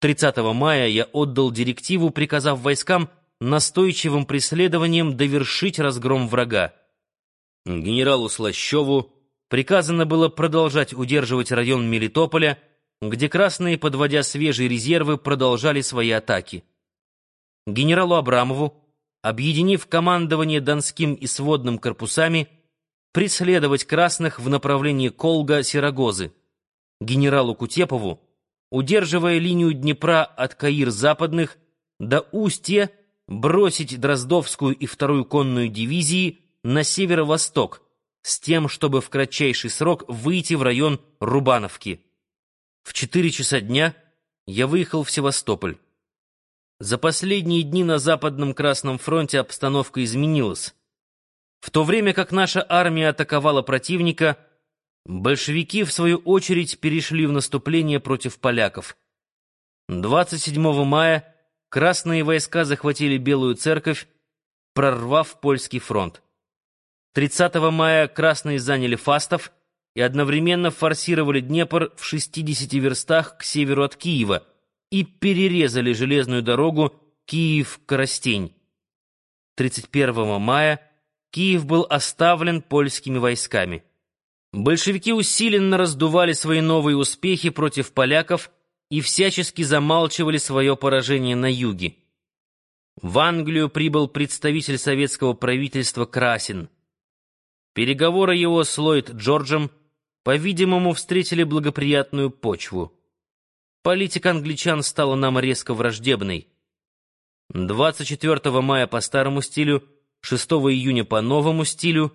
30 мая я отдал директиву, приказав войскам настойчивым преследованием довершить разгром врага. Генералу Слащеву приказано было продолжать удерживать район Мелитополя, где красные, подводя свежие резервы, продолжали свои атаки. Генералу Абрамову, объединив командование Донским и сводным корпусами, преследовать красных в направлении Колга-Сирогозы. Генералу Кутепову, удерживая линию Днепра от Каир-Западных до Устья, бросить Дроздовскую и вторую конную дивизии на северо-восток с тем, чтобы в кратчайший срок выйти в район Рубановки. В четыре часа дня я выехал в Севастополь. За последние дни на Западном Красном фронте обстановка изменилась. В то время как наша армия атаковала противника, большевики, в свою очередь, перешли в наступление против поляков. 27 мая красные войска захватили Белую церковь, прорвав польский фронт. 30 мая красные заняли Фастов и одновременно форсировали Днепр в 60 верстах к северу от Киева и перерезали железную дорогу Киев-Коростень. 31 мая Киев был оставлен польскими войсками. Большевики усиленно раздували свои новые успехи против поляков и всячески замалчивали свое поражение на юге. В Англию прибыл представитель советского правительства Красин. Переговоры его с Ллойд Джорджем, по-видимому, встретили благоприятную почву. Политика англичан стала нам резко враждебной. 24 мая по старому стилю, 6 июня по новому стилю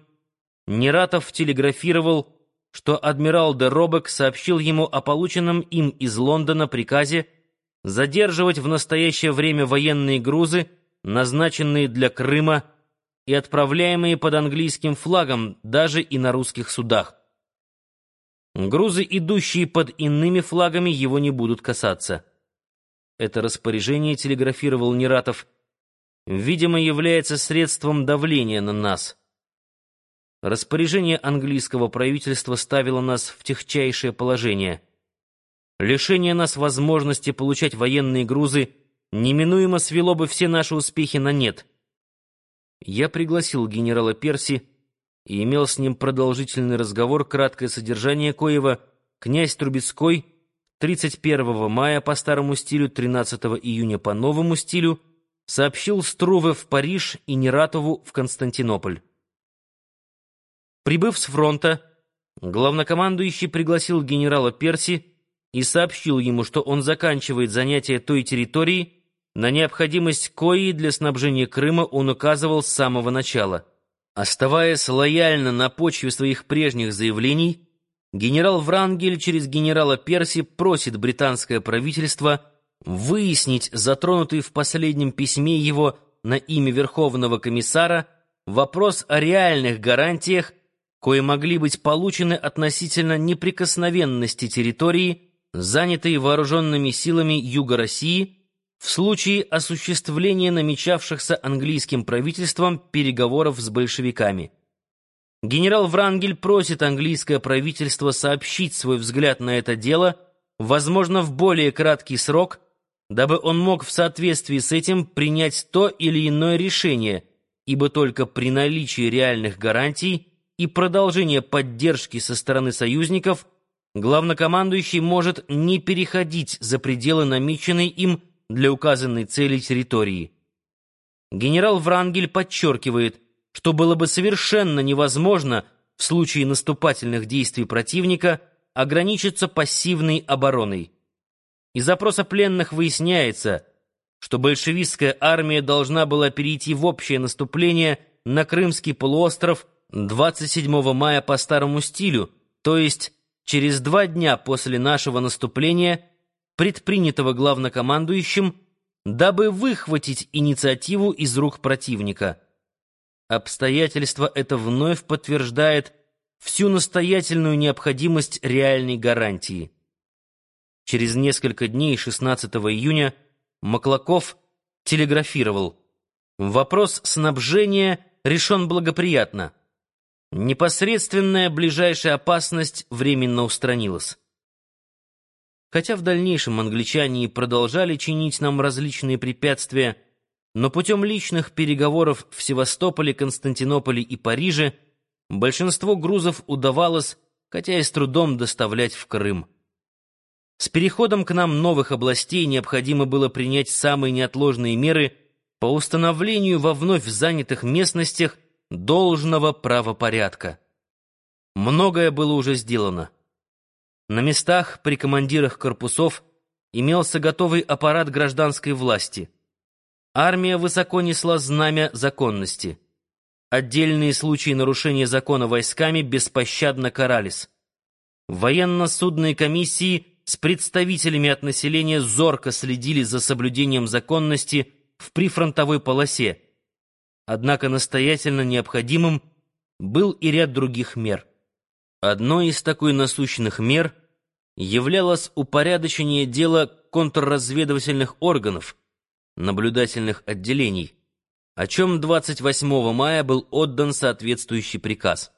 Нератов телеграфировал, что адмирал де Робек сообщил ему о полученном им из Лондона приказе задерживать в настоящее время военные грузы, назначенные для Крыма и отправляемые под английским флагом даже и на русских судах. Грузы, идущие под иными флагами, его не будут касаться. Это распоряжение телеграфировал Нератов, видимо, является средством давления на нас. Распоряжение английского правительства ставило нас в техчайшее положение. Лишение нас возможности получать военные грузы неминуемо свело бы все наши успехи на нет — я пригласил генерала Перси и имел с ним продолжительный разговор, краткое содержание коего князь Трубецкой 31 мая по старому стилю, 13 июня по новому стилю сообщил Струве в Париж и Нератову в Константинополь. Прибыв с фронта, главнокомандующий пригласил генерала Перси и сообщил ему, что он заканчивает занятие той территории, на необходимость кои для снабжения Крыма он указывал с самого начала. Оставаясь лояльно на почве своих прежних заявлений, генерал Врангель через генерала Перси просит британское правительство выяснить затронутый в последнем письме его на имя Верховного комиссара вопрос о реальных гарантиях, кои могли быть получены относительно неприкосновенности территории, занятой вооруженными силами Юга России, в случае осуществления намечавшихся английским правительством переговоров с большевиками. Генерал Врангель просит английское правительство сообщить свой взгляд на это дело, возможно, в более краткий срок, дабы он мог в соответствии с этим принять то или иное решение, ибо только при наличии реальных гарантий и продолжения поддержки со стороны союзников главнокомандующий может не переходить за пределы намеченной им для указанной цели территории. Генерал Врангель подчеркивает, что было бы совершенно невозможно в случае наступательных действий противника ограничиться пассивной обороной. Из запроса пленных выясняется, что большевистская армия должна была перейти в общее наступление на Крымский полуостров 27 мая по старому стилю, то есть через два дня после нашего наступления – предпринятого главнокомандующим, дабы выхватить инициативу из рук противника. Обстоятельство это вновь подтверждает всю настоятельную необходимость реальной гарантии. Через несколько дней, 16 июня, Маклаков телеграфировал. Вопрос снабжения решен благоприятно. Непосредственная ближайшая опасность временно устранилась. Хотя в дальнейшем англичане продолжали чинить нам различные препятствия, но путем личных переговоров в Севастополе, Константинополе и Париже большинство грузов удавалось, хотя и с трудом, доставлять в Крым. С переходом к нам новых областей необходимо было принять самые неотложные меры по установлению во вновь занятых местностях должного правопорядка. Многое было уже сделано. На местах при командирах корпусов имелся готовый аппарат гражданской власти. Армия высоко несла знамя законности. Отдельные случаи нарушения закона войсками беспощадно карались. Военно-судные комиссии с представителями от населения зорко следили за соблюдением законности в прифронтовой полосе. Однако настоятельно необходимым был и ряд других мер. Одной из такой насущных мер являлось упорядочение дела контрразведывательных органов, наблюдательных отделений, о чем 28 мая был отдан соответствующий приказ.